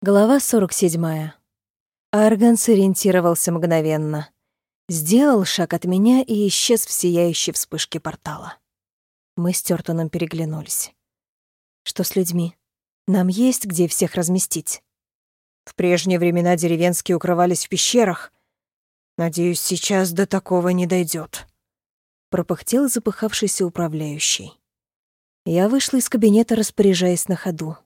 Глава 47. Арган сориентировался мгновенно. Сделал шаг от меня и исчез в сияющей вспышке портала. Мы с Тёртоном переглянулись. Что с людьми? Нам есть где всех разместить? В прежние времена деревенские укрывались в пещерах. Надеюсь, сейчас до такого не дойдет. Пропыхтел запыхавшийся управляющий. Я вышла из кабинета, распоряжаясь на ходу.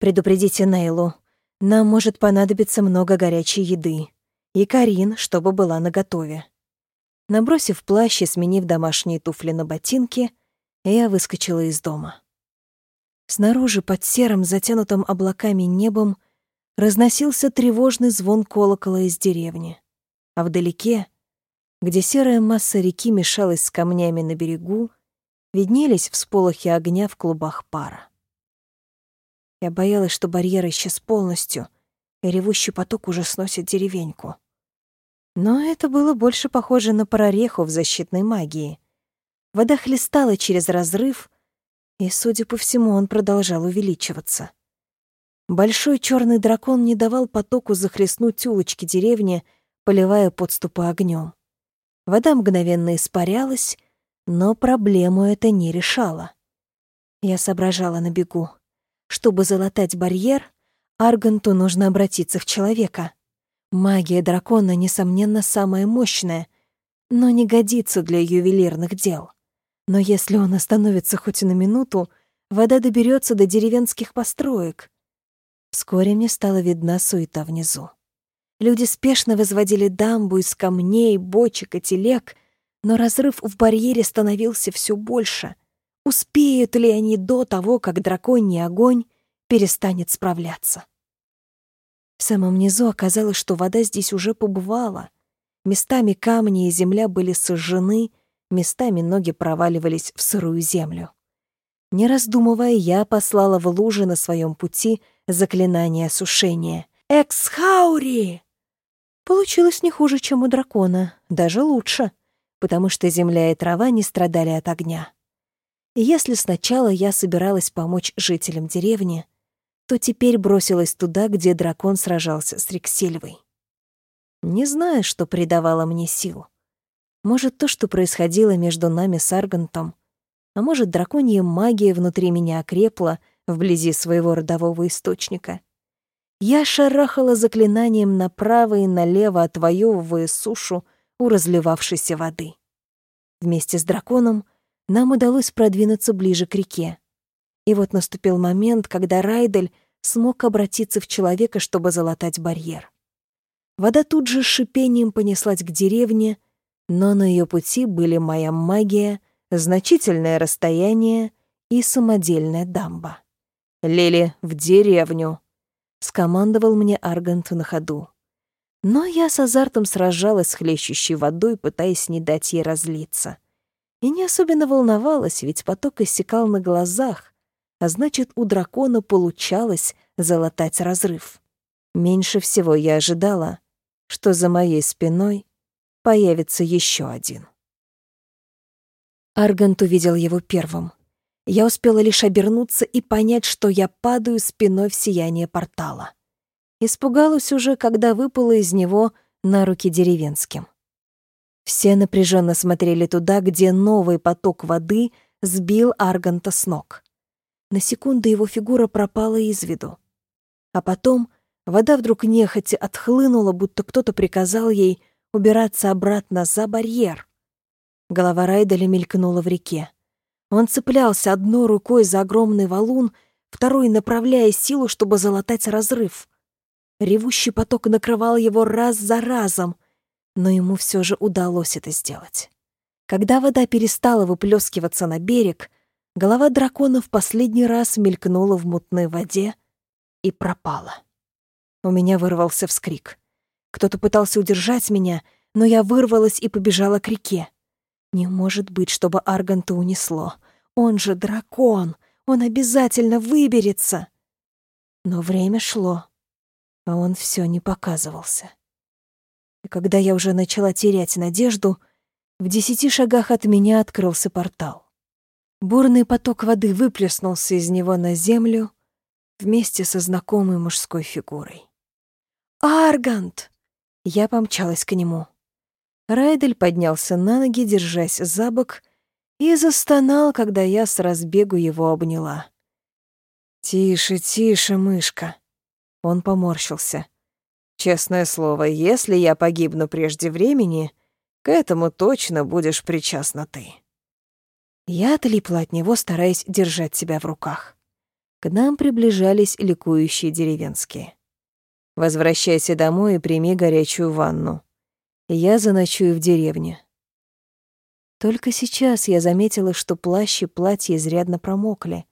«Предупредите Нейлу, нам может понадобиться много горячей еды. И Карин, чтобы была наготове. Набросив плащ и сменив домашние туфли на ботинки, я выскочила из дома. Снаружи, под серым, затянутым облаками небом, разносился тревожный звон колокола из деревни. А вдалеке, где серая масса реки мешалась с камнями на берегу, виднелись всполохи огня в клубах пара. Я боялась, что барьер исчез полностью, и ревущий поток уже сносит деревеньку. Но это было больше похоже на прореху в защитной магии. Вода хлестала через разрыв, и, судя по всему, он продолжал увеличиваться. Большой черный дракон не давал потоку захлестнуть улочки деревни, поливая подступы огнем. Вода мгновенно испарялась, но проблему это не решало. Я соображала на бегу. Чтобы залатать барьер, Арганту нужно обратиться в человека. Магия дракона, несомненно, самая мощная, но не годится для ювелирных дел. Но если он остановится хоть на минуту, вода доберется до деревенских построек. Вскоре мне стала видна суета внизу. Люди спешно возводили дамбу из камней, бочек и телег, но разрыв в барьере становился все больше — Успеют ли они до того, как драконий огонь перестанет справляться? В самом низу оказалось, что вода здесь уже побывала. Местами камни и земля были сожжены, местами ноги проваливались в сырую землю. Не раздумывая, я послала в лужи на своем пути заклинание осушения. «Эксхаури!» Получилось не хуже, чем у дракона, даже лучше, потому что земля и трава не страдали от огня. И если сначала я собиралась помочь жителям деревни, то теперь бросилась туда, где дракон сражался с Рексельвой. Не знаю, что придавало мне сил. Может, то, что происходило между нами с Аргантом, а может, драконья магия внутри меня окрепла вблизи своего родового источника. Я шарахала заклинанием направо и налево, отвоевывая сушу у разливавшейся воды. Вместе с драконом — нам удалось продвинуться ближе к реке. И вот наступил момент, когда Райдель смог обратиться в человека, чтобы залатать барьер. Вода тут же с шипением понеслась к деревне, но на ее пути были моя магия, значительное расстояние и самодельная дамба. «Лили, в деревню!» — скомандовал мне Аргант на ходу. Но я с азартом сражалась с хлещущей водой, пытаясь не дать ей разлиться — и не особенно волновалась, ведь поток иссякал на глазах, а значит, у дракона получалось залатать разрыв. Меньше всего я ожидала, что за моей спиной появится еще один. Аргант увидел его первым. Я успела лишь обернуться и понять, что я падаю спиной в сияние портала. Испугалась уже, когда выпала из него на руки деревенским. Все напряженно смотрели туда, где новый поток воды сбил Арганта с ног. На секунду его фигура пропала из виду. А потом вода вдруг нехотя отхлынула, будто кто-то приказал ей убираться обратно за барьер. Голова Райделя мелькнула в реке. Он цеплялся одной рукой за огромный валун, второй направляя силу, чтобы залатать разрыв. Ревущий поток накрывал его раз за разом — но ему все же удалось это сделать. Когда вода перестала выплескиваться на берег, голова дракона в последний раз мелькнула в мутной воде и пропала. У меня вырвался вскрик. Кто-то пытался удержать меня, но я вырвалась и побежала к реке. Не может быть, чтобы Арганта унесло. Он же дракон, он обязательно выберется. Но время шло, а он все не показывался. И когда я уже начала терять надежду, в десяти шагах от меня открылся портал. Бурный поток воды выплеснулся из него на землю, вместе со знакомой мужской фигурой. «Аргант!» Я помчалась к нему. Райдель поднялся на ноги, держась за бок, и застонал, когда я с разбегу его обняла. «Тише, тише, мышка!» Он поморщился. «Честное слово, если я погибну прежде времени, к этому точно будешь причастна ты». Я отлипла от него, стараясь держать себя в руках. К нам приближались ликующие деревенские. «Возвращайся домой и прими горячую ванну. Я заночую в деревне». Только сейчас я заметила, что плащ и платье изрядно промокли,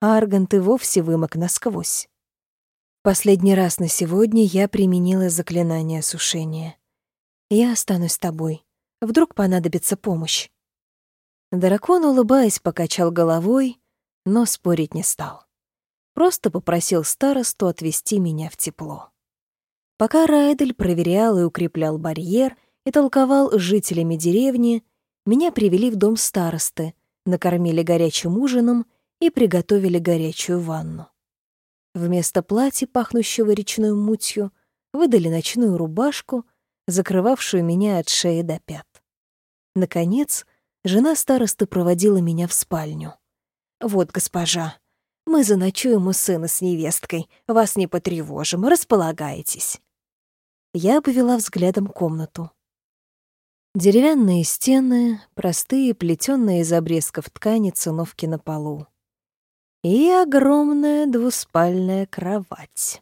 а Аргант и вовсе вымок насквозь. Последний раз на сегодня я применила заклинание осушения. Я останусь с тобой. Вдруг понадобится помощь. Дракон, улыбаясь, покачал головой, но спорить не стал просто попросил старосту отвезти меня в тепло. Пока Райдель проверял и укреплял барьер и толковал жителями деревни, меня привели в дом старосты, накормили горячим ужином и приготовили горячую ванну. Вместо платья, пахнущего речной мутью, выдали ночную рубашку, закрывавшую меня от шеи до пят. Наконец, жена старосты проводила меня в спальню. «Вот, госпожа, мы заночуем у сына с невесткой. Вас не потревожим, располагайтесь». Я повела взглядом комнату. Деревянные стены, простые, плетённые из обрезков ткани циновки на полу. И огромная двуспальная кровать.